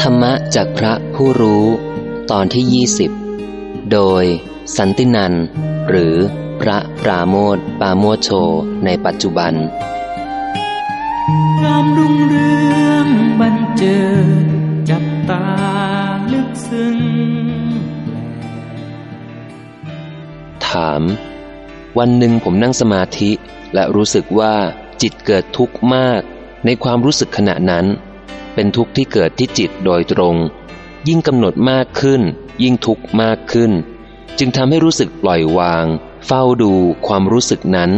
ธรรมะจากพระผู้รู้ ตอนที่ยี่สิบโดย สันตินัน หรือพระปราโมทปาโมโช ในปัจจุบันงามรุ่งเรืองบันเจิดจับตาลึกซึ้ง ถาม วันหนึ่งผมนั่งสมาธิและรู้สึกว่าจิตเกิดทุกข์มากในความรู้สึกขณะนั้น เป็นทุกข์ที่เกิดที่จิตโดยตรง ยิ่งกำหนดมากขึ้น ยิ่งทุกข์มากขึ้น จึงทำให้รู้สึกปล่อยวาง เฝ้าดูความรู้สึกนั้น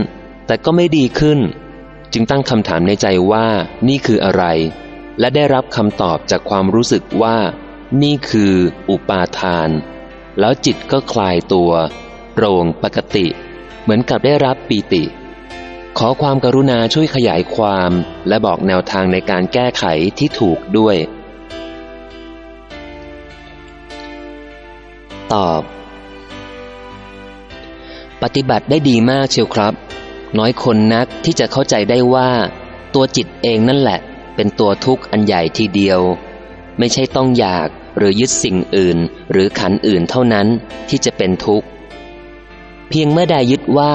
แต่ก็ไม่ดีขึ้น จึงตั้งคำถามในใจว่านี่คืออะไร และได้รับคำตอบจากความรู้สึกว่า นี่คืออุปาทาน แล้วจิตก็คลายตัวโปร่งปกติ เหมือนกับได้รับปีติ ขอความกรุณาช่วยขยายความและบอกแนวทางในการแก้ไขที่ถูกด้วย ตอบ ปฏิบัติได้ดีมากเชียวครับ น้อยคนนักที่จะเข้าใจได้ว่า ตัวจิตเองนั่นแหละ เป็นตัวทุกข์อันใหญ่ทีเดียว ไม่ใช่ต้องอยากหรือยึดสิ่งอื่น หรือขันอื่นเท่านั้นที่จะเป็นทุกข์ เพียงเมื่อใดยึดว่า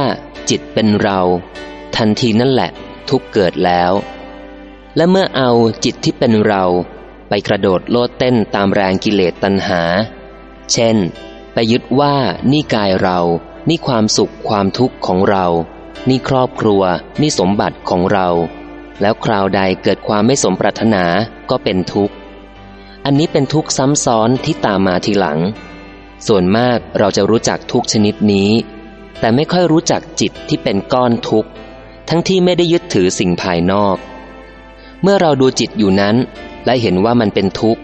จิตเป็นเรา ทันทีนั่นแหละ ทุกเกิดแล้ว และเมื่อเอาจิตที่เป็นเราไปกระโดดโลดเต้นตามแรงกิเลสตัณหา เช่น ไปยึดว่านี่กายเรา นี่ความสุขความทุกข์ของเรา นี่ครอบครัว นี่สมบัติของเรา แล้วคราวใดเกิดความไม่สมปรารถนาก็เป็นทุกข์ อันนี้เป็นทุกข์ซ้ำซ้อนที่ตามมาทีหลัง ส่วนมากเราจะรู้จักทุกชนิดนี้ แต่ไม่ค่อยรู้จักจิตที่เป็นก้อนทุกข์ ทั้งที่ไม่ได้ยึดถือสิ่งภายนอก เมื่อเราดูจิตอยู่นั้น และเห็นว่ามันเป็นทุกข์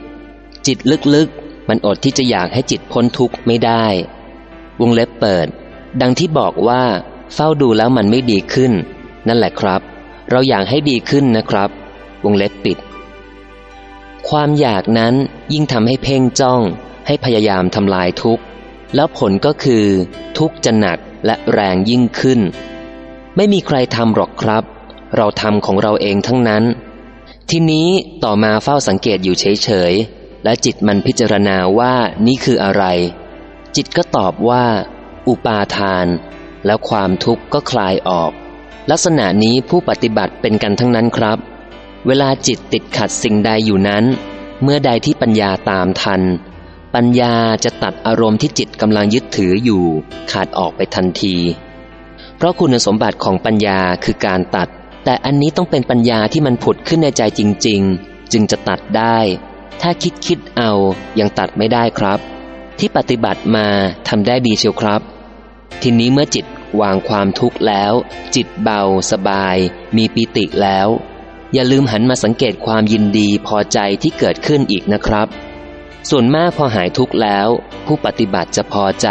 จิตลึกๆ มันอดที่จะอยากให้จิตพ้นทุกข์ไม่ได้ วงเล็บเปิด ดังที่บอกว่า เฝ้าดูแล้วมันไม่ดีขึ้น นั่นแหละครับ เราอยากให้ดีขึ้นนะครับ วงเล็บปิด ความอยากนั้นยิ่งทำให้เพ่งจ้อง ให้พยายามทำลายทุกข์ แล้วผลก็คือ ทุกข์จะหนักและแรงยิ่งขึ้น ไม่มีใครทำหรอกครับ เราทำของเราเองทั้งนั้น ทีนี้ต่อมาเฝ้าสังเกตอยู่เฉยๆ และจิตมันพิจารณาว่านี่คืออะไร จิตก็ตอบว่า อุปาทาน แล้วความทุกข์ก็คลายออก ลักษณะนี้ผู้ปฏิบัติเป็นกันทั้งนั้นครับ เวลาจิตติดขัดสิ่งใดอยู่นั้น เมื่อใดที่ปัญญาตามทัน ปัญญาจะตัดอารมณ์ที่จิตกำลังยึดถืออยู่ ขาดออกไปทันที ราะคุณสมบัติของปัญญาคือการตัด แต่อันนี้ต้องเป็นปัญญาที่มันผุดขึ้นในใจจริง ๆ จึงจะตัดได้ ถ้าคิดคิดเอายังตัดไม่ได้ครับ ที่ปฏิบัติมาทำได้ดีเชียวครับ ทีนี้เมื่อจิตวางความทุกข์แล้ว จิตเบา สบาย มีปิติแล้ว อย่าลืมหันมาสังเกตความยินดีพอใจที่เกิดขึ้นอีกนะครับ ส่วนมากพอหายทุกข์แล้ว ผู้ปฏิบัติจะพอใจ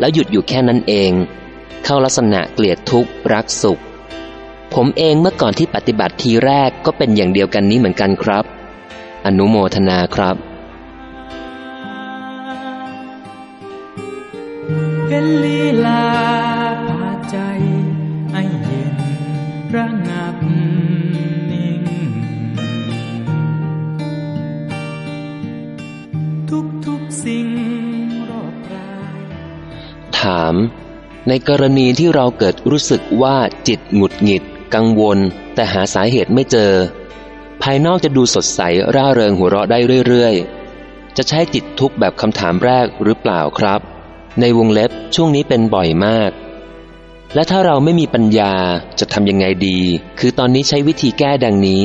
แล้วหยุดอยู่แค่นั้นเอง เข้าลักษณะเกลียดทุกข์รักสุข ผมเองเมื่อก่อนที่ปฏิบัติทีแรกก็เป็นอย่างเดียวกันนี้เหมือนกันครับ อนุโมทนาครับเป็นลีลา ในกรณีที่เราเกิดรู้สึกว่าจิตหงุดหงิด กังวล แต่หาสาเหตุไม่เจอ ภายนอกจะดูสดใสร่าเริงหัวเราะได้เรื่อยๆ จะใช้จิตทุกแบบคำถามแรกหรือเปล่าครับ ในวงเล็บช่วงนี้เป็นบ่อยมาก และถ้าเราไม่มีปัญญาจะทำยังไงดี คือตอนนี้ใช้วิธีแก้ดังนี้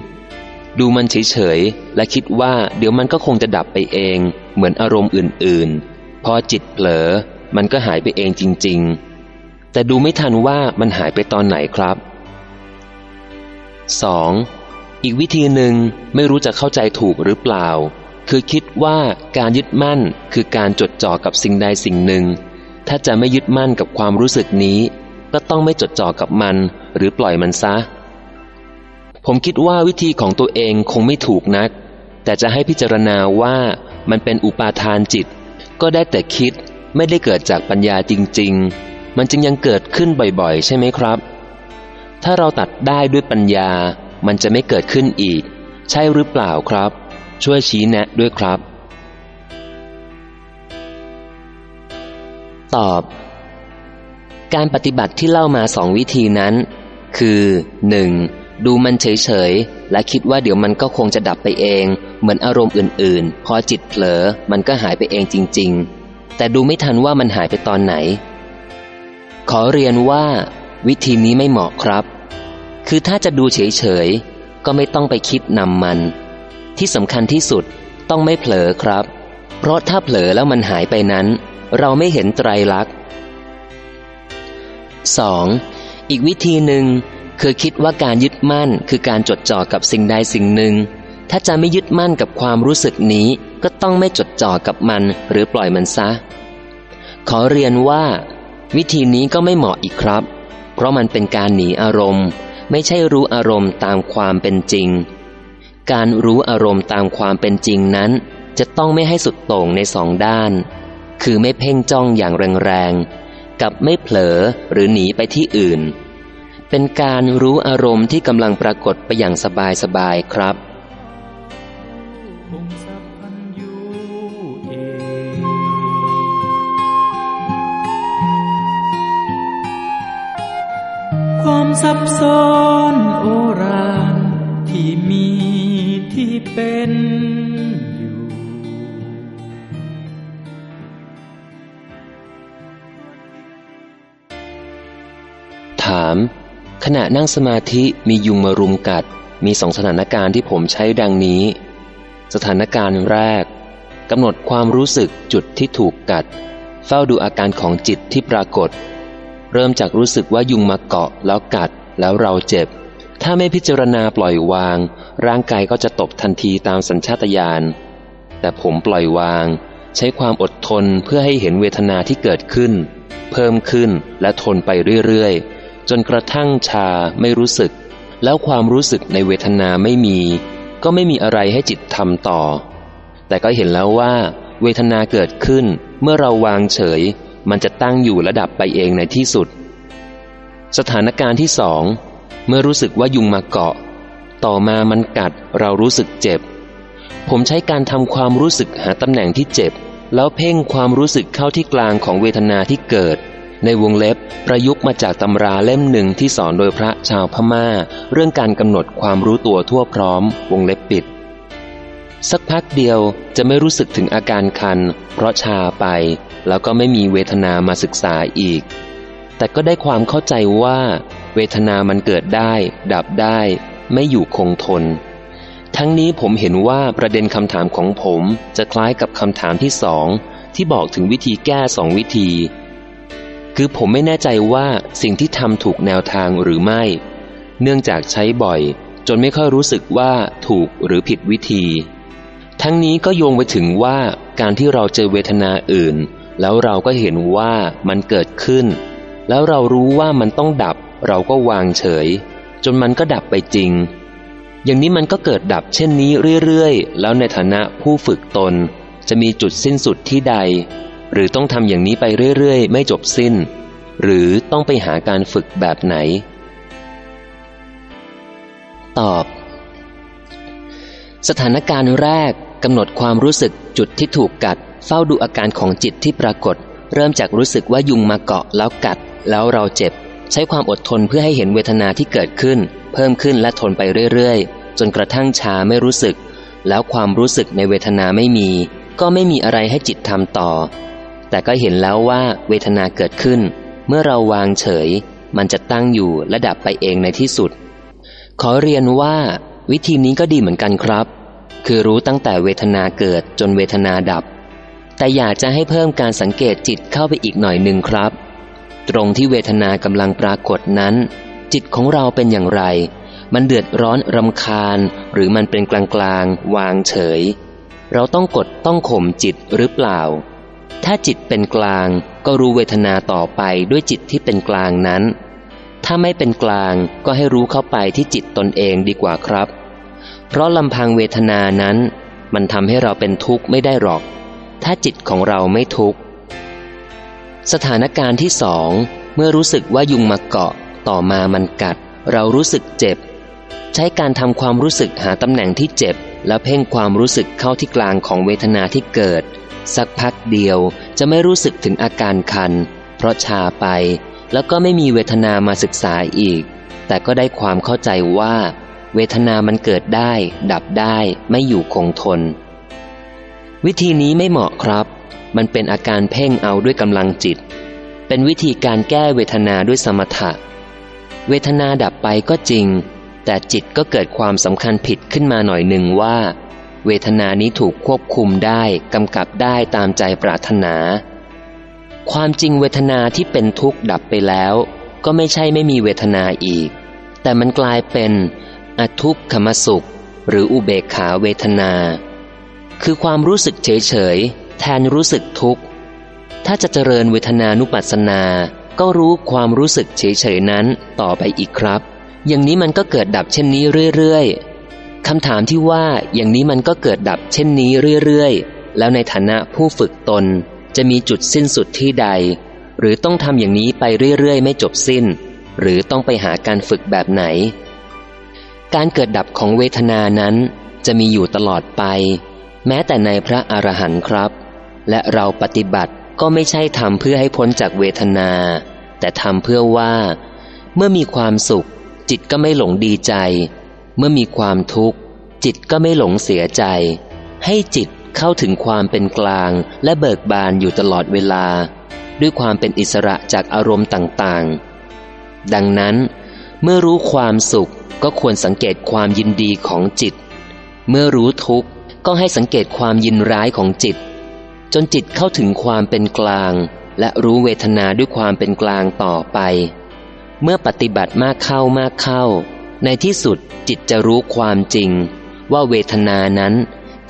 1. ดูมันเฉยๆและคิดว่าเดี๋ยวมันก็คงจะดับไปเอง เหมือนอารมณ์อื่นๆ พอจิตเผลอ มันก็หายไปเองจริง ๆ แต่ดูไม่ทันว่ามันหายไปตอนไหนครับ 2. อีกวิธีหนึ่งไม่รู้จะเข้าใจถูกหรือเปล่า คือคิดว่าการยึดมั่นคือการจดจ่อกับสิ่งใดสิ่งหนึ่ง ถ้าจะไม่ยึดมั่นกับความรู้สึกนี้ ก็ต้องไม่จดจ่อกับมัน หรือปล่อยมันซะ ผมคิดว่าวิธีของตัวเองคงไม่ถูกนัก แต่จะให้พิจารณาว่ามันเป็นอุปาทานจิต ก็ได้แต่คิด ไม่ได้เกิดจากปัญญาจริง ๆ มันจึงยังเกิดขึ้นบ่อยๆ ใช่ไหมครับ ถ้าเราตัดได้ด้วยปัญญา มันจะไม่เกิดขึ้นอีก ใช่หรือเปล่าครับ ช่วยชี้แนะด้วยครับ ตอบ การปฏิบัติที่เล่ามาสองวิธีนั้น คือ 1. ดูมันเฉยๆ และคิดว่าเดี๋ยวมันก็คงจะดับไปเอง เหมือนอารมณ์อื่นๆ พอจิตเผลอ มันก็หายไปเองจริง ๆ แต่ดูไม่ทันว่ามันหายไปตอนไหน ขอเรียนว่าวิธีนี้ไม่เหมาะครับ คือถ้าจะดูเฉยๆ ก็ไม่ต้องไปคิดนำมัน ที่สำคัญที่สุดต้องไม่เผลอครับ เพราะถ้าเผลอแล้วมันหายไปนั้น เราไม่เห็นไตรลักษณ์ 2. อีกวิธีหนึ่งคือคิดว่าการยึดมั่นคือการจดจ่อกับสิ่งใดสิ่งหนึ่ง ถ้าจะไม่ยึดมั่นกับความรู้สึกนี้ ก็ต้องไม่จดจ่อกับมันหรือปล่อยมันซะ ขอเรียนว่า วิธีนี้ก็ไม่เหมาะอีกครับ เพราะมันเป็นการหนีอารมณ์ ไม่ใช่รู้อารมณ์ตามความเป็นจริง การรู้อารมณ์ตามความเป็นจริงนั้น จะต้องไม่ให้สุดโต่งในสองด้าน คือไม่เพ่งจ้องอย่างแรงๆ กับไม่เผลอหรือหนีไปที่อื่น เป็นการรู้อารมณ์ที่กำลังปรากฏไปอย่างสบายๆครับ ซับซ้อนโอรานที่มีที่เป็นอยู่ถาม ขณะนั่งสมาธิมียุงมารุมกัด มีสองสถานการณ์ที่ผมใช้ดังนี้ สถานการณ์แรกกำหนดความรู้สึกจุดที่ถูกกัด เฝ้าดูอาการของจิตที่ปรากฏ เริ่มจากรู้สึกว่ายุงมาเกาะแล้วกัดแล้วเราเจ็บ ถ้าไม่พิจารณาปล่อยวาง ร่างกายก็จะตบทันทีตามสัญชาตญาณ แต่ผมปล่อยวาง ใช้ความอดทนเพื่อให้เห็นเวทนาที่เกิดขึ้น เพิ่มขึ้นและทนไปเรื่อยๆ จนกระทั่งชาไม่รู้สึก แล้วความรู้สึกในเวทนาไม่มี ก็ไม่มีอะไรให้จิตทำต่อ แต่ก็เห็นแล้วว่า เวทนาเกิดขึ้นเมื่อเราวางเฉย มันจะตั้งอยู่ระดับไปเองในที่สุด สถานการณ์ที่สองเมื่อรู้สึกว่ายุงมาเกาะ ต่อมามันกัดเรารู้สึกเจ็บ ผมใช้การทำความรู้สึกหาตำแหน่งที่เจ็บ แล้วเพ่งความรู้สึกเข้าที่กลางของเวทนาที่เกิด ในวงเล็บประยุกต์มาจากตำราเล่มหนึ่งที่สอนโดยพระชาวพมา่า เรื่องการกำหนดความรู้ตัวทั่วพร้อม วงเล็บปิด สักพักเดียวจะไม่รู้สึกถึงอาการคัน เพราะชาไป แล้วก็ไม่มีเวทนามาศึกษาอีก แต่ก็ได้ความเข้าใจว่า เวทนามันเกิดได้ ดับได้ ไม่อยู่คงทน ทั้งนี้ผมเห็นว่าประเด็นคำถามของผมจะคล้ายกับคำถามที่สองที่บอกถึงวิธีแก้สองวิธี คือผมไม่แน่ใจว่าสิ่งที่ทำถูกแนวทางหรือไม่ เนื่องจากใช้บ่อย จนไม่ค่อยรู้สึกว่าถูกหรือผิดวิธี ทั้งนี้ก็โยงไปถึงว่าการที่เราเจอเวทนาอื่น แล้วเราก็เห็นว่ามันเกิดขึ้น แล้วเรารู้ว่ามันต้องดับ เราก็วางเฉย จนมันก็ดับไปจริง อย่างนี้มันก็เกิดดับเช่นนี้เรื่อยๆ แล้วในฐานะผู้ฝึกตน จะมีจุดสิ้นสุดที่ใด หรือต้องทำอย่างนี้ไปเรื่อยๆ ไม่จบสิ้น หรือต้องไปหาการฝึกแบบไหน ตอบ สถานการณ์แรกกำหนดความรู้สึกจุดที่ถูกกัด เฝ้าดูอาการของจิตที่ปรากฏ เริ่มจากรู้สึกว่ายุงมาเกาะแล้วกัด แล้วเราเจ็บ ใช้ความอดทนเพื่อให้เห็นเวทนาที่เกิดขึ้น เพิ่มขึ้นและทนไปเรื่อยๆ จนกระทั่งชาไม่รู้สึก แล้วความรู้สึกในเวทนาไม่มี ก็ไม่มีอะไรให้จิตทำต่อ แต่ก็เห็นแล้วว่าเวทนาเกิดขึ้น เมื่อเราวางเฉย มันจะตั้งอยู่และดับไปเองในที่สุด ขอเรียนว่า วิธีนี้ก็ดีเหมือนกันครับ คือรู้ตั้งแต่เวทนาเกิดจนเวทนาดับ แต่อยากจะให้เพิ่มการสังเกตจิตเข้าไปอีกหน่อยหนึ่งครับ ตรงที่เวทนากำลังปรากฏนั้น จิตของเราเป็นอย่างไร มันเดือดร้อนรำคาญ หรือมันเป็นกลางกลางๆวางเฉย เราต้องกดต้องข่มจิตหรือเปล่า ถ้าจิตเป็นกลางก็รู้เวทนาต่อไปด้วยจิตที่เป็นกลางนั้น ถ้าไม่เป็นกลางก็ให้รู้เข้าไปที่จิตตนเองดีกว่าครับ เพราะลำพังเวทนานั้น มันทำให้เราเป็นทุกข์ไม่ได้หรอก ถ้าจิตของเราไม่ทุกข์ สถานการณ์ที่สองเมื่อรู้สึกว่ายุงมาเกาะ ต่อมามันกัด เรารู้สึกเจ็บ ใช้การทำความรู้สึกหาตำแหน่งที่เจ็บ แล้วเพ่งความรู้สึกเข้าที่กลางของเวทนาที่เกิด สักพักเดียวจะไม่รู้สึกถึงอาการคัน เพราะชาไป แล้วก็ไม่มีเวทนามาศึกษาอีก แต่ก็ได้ความเข้าใจว่า เวทนามันเกิดได้ ดับได้ไม่อยู่คงทน วิธีนี้ไม่เหมาะครับ มันเป็นอาการเพ่งเอาด้วยกำลังจิต เป็นวิธีการแก้เวทนาด้วยสมถะ เวทนาดับไปก็จริง แต่จิตก็เกิดความสำคัญผิดขึ้นมาหน่อยหนึ่งว่า เวทนานี้ถูกควบคุมได้กำกับได้ตามใจปรารถนา ความจริงเวทนาที่เป็นทุกข์ดับไปแล้ว ก็ไม่ใช่ไม่มีเวทนาอีก แต่มันกลายเป็นอทุกขมสุข หรืออุเบกขาเวทนา คือความรู้สึกเฉยเฉยแทนรู้สึกทุกข์ ถ้าจะเจริญเวทนานุปัสสนา ก็รู้ความรู้สึกเฉยๆนั้นต่อไปอีกครับ อย่างนี้มันก็เกิดดับเช่นนี้เรื่อยๆคำถามที่ว่าอย่างนี้มันก็เกิดดับเช่นนี้เรื่อยๆ แล้วในฐานะผู้ฝึกตน จะมีจุดสิ้นสุดที่ใด หรือต้องทำอย่างนี้ไปเรื่อยๆ ไม่จบสิ้น หรือต้องไปหาการฝึกแบบไหน การเกิดดับของเวทนานั้นจะมีอยู่ตลอดไป แม้แต่ในพระอรหันต์ครับ และเราปฏิบัติก็ไม่ใช่ทำเพื่อให้พ้นจากเวทนา แต่ทำเพื่อว่า เมื่อมีความสุข จิตก็ไม่หลงดีใจ เมื่อมีความทุกข์ จิตก็ไม่หลงเสียใจ ให้จิต เข้าถึงความเป็นกลางและเบิกบานอยู่ตลอดเวลา ด้วยความเป็นอิสระจากอารมณ์ต่างๆ ดังนั้น เมื่อรู้ความสุขก็ควรสังเกตความยินดีของจิต เมื่อรู้ทุกข์ก็ให้สังเกตความยินร้ายของจิต จนจิตเข้าถึงความเป็นกลาง และรู้เวทนาด้วยความเป็นกลางต่อไป เมื่อปฏิบัติมากเข้ามากเข้า ในที่สุดจิตจะรู้ความจริง ว่าเวทนานั้น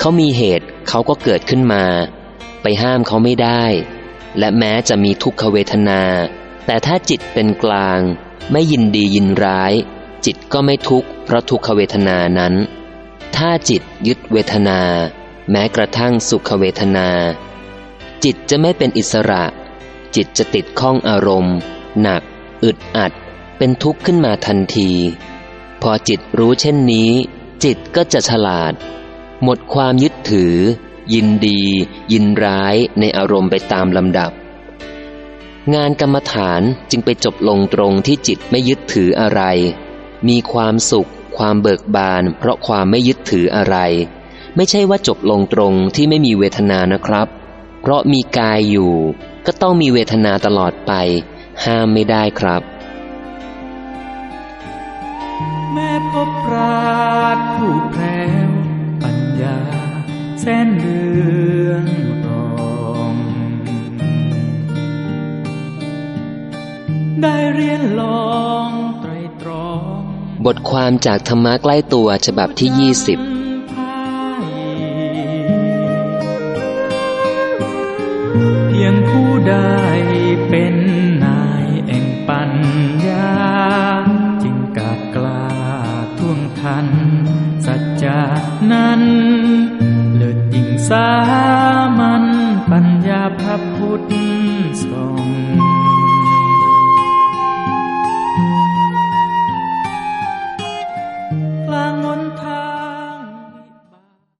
เขามีเหตุเขาก็เกิดขึ้นมา ไปห้ามเขาไม่ได้ และแม้จะมีทุกขเวทนา แต่ถ้าจิตเป็นกลาง ไม่ยินดียินร้าย จิตก็ไม่ทุกข์เพราะทุกขเวทนานั้น ถ้าจิตยึดเวทนา แม้กระทั่งสุขเวทนา จิตจะไม่เป็นอิสระ จิตจะติดข้องอารมณ์ หนัก อึดอัด เป็นทุกข์ขึ้นมาทันที พอจิตรู้เช่นนี้ จิตก็จะฉลาด หมดความยึดถือ ยินดี ยินร้ายในอารมณ์ไปตามลำดับ งานกรรมฐานจึงไปจบลงตรงที่จิตไม่ยึดถืออะไร มีความสุข ความเบิกบาน เพราะความไม่ยึดถืออะไร ไม่ใช่ว่าจบลงตรงที่ไม่มีเวทนานะครับ เพราะมีกายอยู่ ก็ต้องมีเวทนาตลอดไป ห้ามไม่ได้ครับ บทความจากธรรมะใกล้ตัวฉบับที่20เ